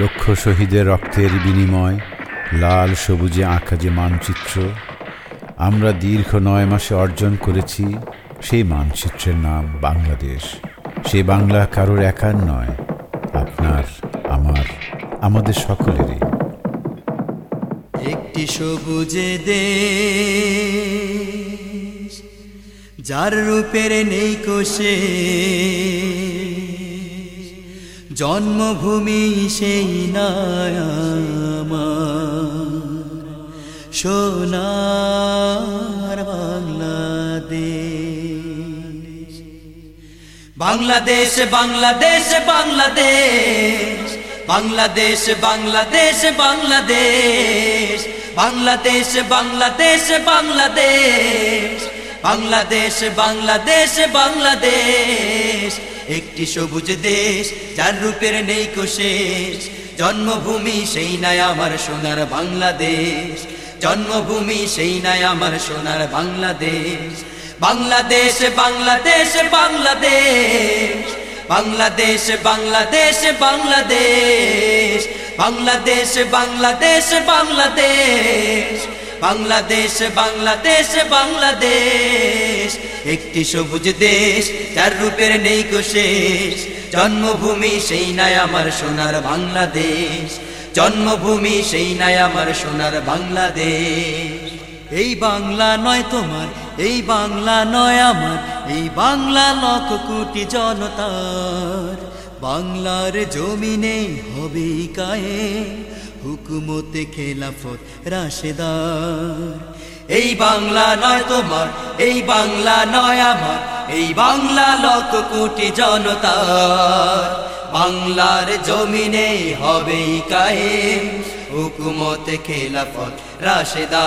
লক্ষ শহীদের রক্তের বিনিময়, লাল সবুজে আঁকা যে মানচিত্র, আমরা দীর্ঘ নয় মাসে অর্জন করেছি সেই মানচিত্রের নাম বাংলাদেশ। সে বাংলা কারোর একার নয়, আপনার, আমার, আমাদের সকলেরই। একটি সবুজে দেশ, যার রূপের নেই কোষে। জন্মভূমি সেই নায়ামার। সোনার বাংলাদেশ। বাংলাদেশ বাংলাদেশ বাংলাদেশ। বাংলাদেশ বাংলাদেশ বাংলাদেশ। বাংলাদেশ বাংলাদেশ বাংলাদেশ। বাংলাদেশ বাংলাদেশ বাংলাদেশ। একটি সবুজ দেশ, যার রূপের নেই কোশেষ জন্মভূমি সেই নাই আমার সোনার বাংলাদেশ। জন্মভূমি সেই নাই আমার সোনার বাংলাদেশ। বাংলাদেশ বাংলাদেশ বাংলাদেশ। বাংলাদেশ বাংলাদেশ বাংলাদেশ। বাংলাদেশ বাংলাদেশ বাংলাদেশ। বাংলাদেশ বাংলাদেশ বাংলাদেশ। একটি সবুজ দেশ, যার রূপের নেই কোশেষ জন্মভূমি সেই নাই আমার সোনার বাংলাদেশ। জন্মভূমি সেই নাই আমার সোনার বাংলাদেশ। এই বাংলা নয় তোমার, এই বাংলা নয় আমার, এই বাংলা লক্ষ কোটি জনতার। বাংলার জমিনে হবে কায়ে হুকুমতে খেলাফত রাশেদার। এই বাংলা নয় তোমার, এই বাংলা নয় আমার, এই বাংলা লক্ষ কোটি জনতার। বাংলার জমিনে হবে কায়েম, হুকুমতে খেলাফত রাশেদা।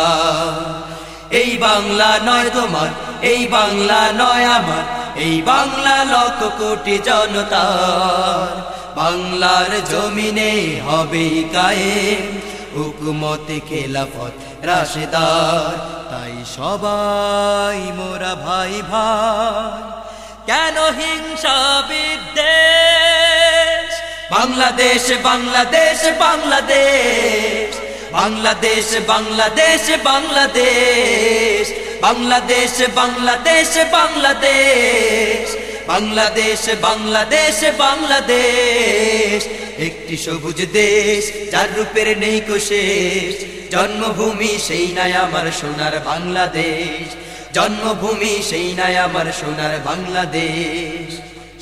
এই বাংলা নয় তোমার, এই বাংলা নয় আমার, এই বাংলা লক্ষ কোটি জনতার। বাংলার জমিনে হবে কায়েম হুকুমতে খেলাফত রাশেদার তাই সবাই মোরা ভাই ভাই কেন হিংসা বিদ্বেষ বাংলাদেশ বাংলাদেশ বাংলাদেশ বাংলাদেশ বাংলাদেশ বাংলাদেশ বাংলাদেশ বাংলাদেশ বাংলাদেশ বাংলাদেশ বাংলাদেশ বাংলাদেশ একটি সবুজ দেশ, যার রূপের নেই কোশেষ জন্মভূমি সেই নাই আমার সোনার বাংলাদেশ। জন্মভূমি সেই নাই আমার সোনার বাংলাদেশ।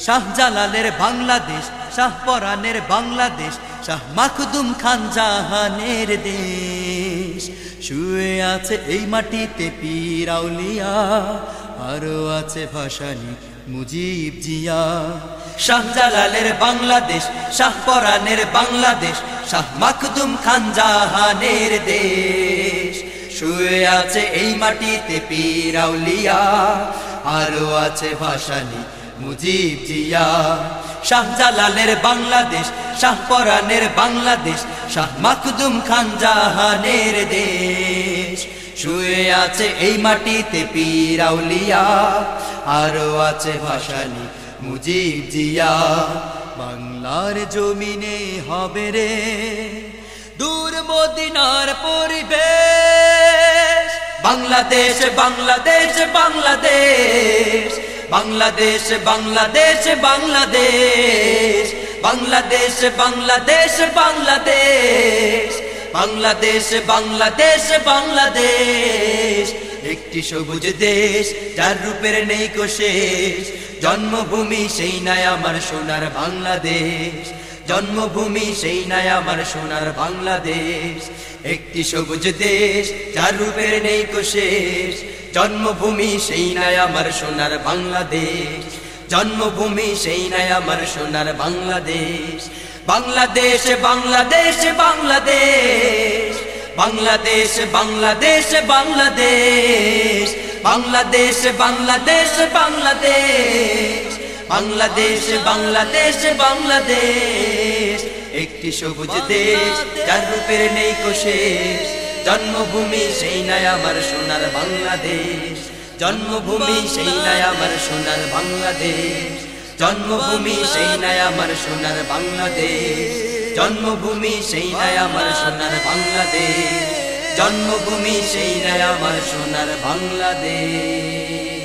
শাহজালালের বাংলাদেশ শাহপরানের বাংলাদেশ, শাহ মাখদুম খান জাহানের দেশ। শুয়ে আছে এই মাটিতে পীরাউলিয়া আরও আছে ভাসানি মুজিব জিয়া শাহজালালের বাংলাদেশ শাহপরানের বাংলাদেশ, শাহ মাখদুম খান জাহানের দেশ। শুয়ে আছে এই মাটিতে পীরাউলিয়া আরও আছে ভাসানি মুজিব জিয়া। শাহজালালের বাংলাদেশ শাহপরানের বাংলাদেশ, শাহ মাকদুম খান জাহানের দেশ। শুয়ে আছে এই মাটিতে পীরাউলিয়া আরও আছে ভাসানি মুজিব জিয়া। বাংলার জমিনে হবে রে দূর মদিনার পরিবেশ। বাংলাদেশ বাংলাদেশ বাংলাদেশ। বাংলাদেশ বাংলাদেশ বাংলাদেশ। বাংলাদেশ বাংলাদেশ বাংলাদেশ। বাংলাদেশ বাংলাদেশ বাংলাদেশ। একটি সবুজ দেশ, যার রূপের নেই কোশেষ জন্মভূমি সেই নাই আমার সোনার বাংলাদেশ। জন্মভূমি সেই নাই আমার সোনার বাংলাদেশ। একটি সবুজ দেশ, যার রূপের নেই কোশেষ জন্মভূমি সেই নাই আমার সোনার বাংলাদেশ। জন্মভূমি সেই নাই আমার সোনার বাংলাদেশ। বাংলাদেশ বাংলাদেশ বাংলাদেশ বাংলাদেশ বাংলাদেশ বাংলাদেশ বাংলাদেশ বাংলাদেশ বাংলাদেশ বাংলাদেশ বাংলাদেশ বাংলাদেশ একটি সবুজ দেশ যার রূপের নেই কোশেষ জন্মভূমি সেই নাই আমার সোনার বাংলাদেশ জন্মভূমি সেই নাই আমার সোনার বাংলাদেশ জন্মভূমি সেই নাই আমার সোনার বাংলাদেশ। জন্মভূমি সেই নাই আমার সোনার বাংলাদেশ। জন্মভূমি সেই নাই আমার সোনার বাংলাদেশ।